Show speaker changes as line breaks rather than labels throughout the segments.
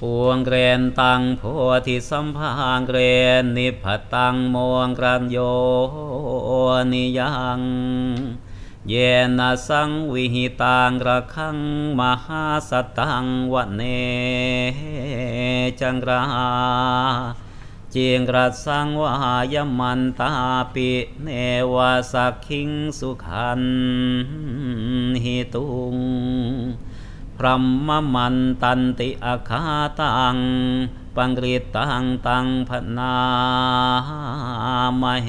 ปวงเกรนตังโพธิสัมภางเกรนนิพพตังโมงกรันโยนิยังเยนะสังวิหิตังระคังมหาสตังวันเนจังราจีงรัสังวายมันตาปิเนวาสักขิงสุขันหิตุง พรหมมันตันติอาคาตัง ปังกฤตตังตังพนามเห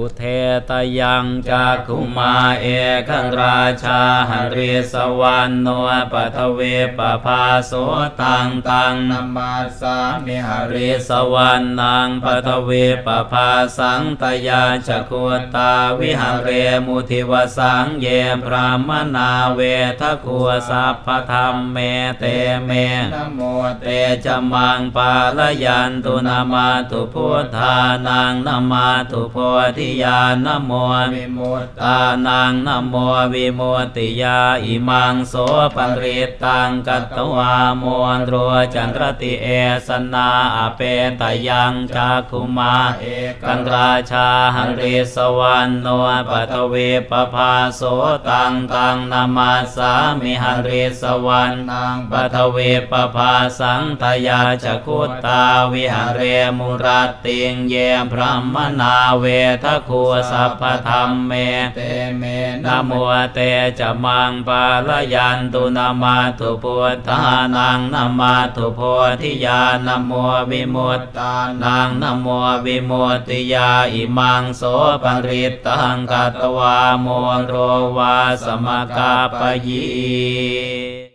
อุเทตยังจากคุมาเอคังราชาหริสวรรณโนปัทเวปภาโสตังตัง
นัมมาสามิหริ
ริสวรรณังปัทเวปะภาสัง ตะยัชชะ คุตตาวิหะเรมุทิวะสังเยพราหมะณาเวทะคุ สัพพะธัมเมเตเม
นะโม
เตจะมังปาละยันตุนะมัตถุพุทธานังนะมัตถุโพธิยา นะโม
วิมุต
ตานัง นะโมวิมุตติยาอิมังโส ปะริตตังกัตวาโมโมโรจะระติเอสะนา อะเปตะยัญจักขุมา
เอ
กะราชาหะริสสะวัณโณ ปะฐะวิปปะภาโสตังตังนะมัสสามิหะริสสะวัณ
ณัง
ปะฐะวิปปะภาสัง ตะยัชชะ คุตตาวิหะเรมุรัตติงเยพราหมะณาเวทะคุ สัพพะธัมเม
เตเม
นะโมเตจะมังปาลยันตุนามาตุพุทธานังนามาตุโพธิญาณโมวิมุต
ตา
นังนะโมวิโมตติยาอิมังโสปริตตังกัตวาโมโรวาสมกาปยี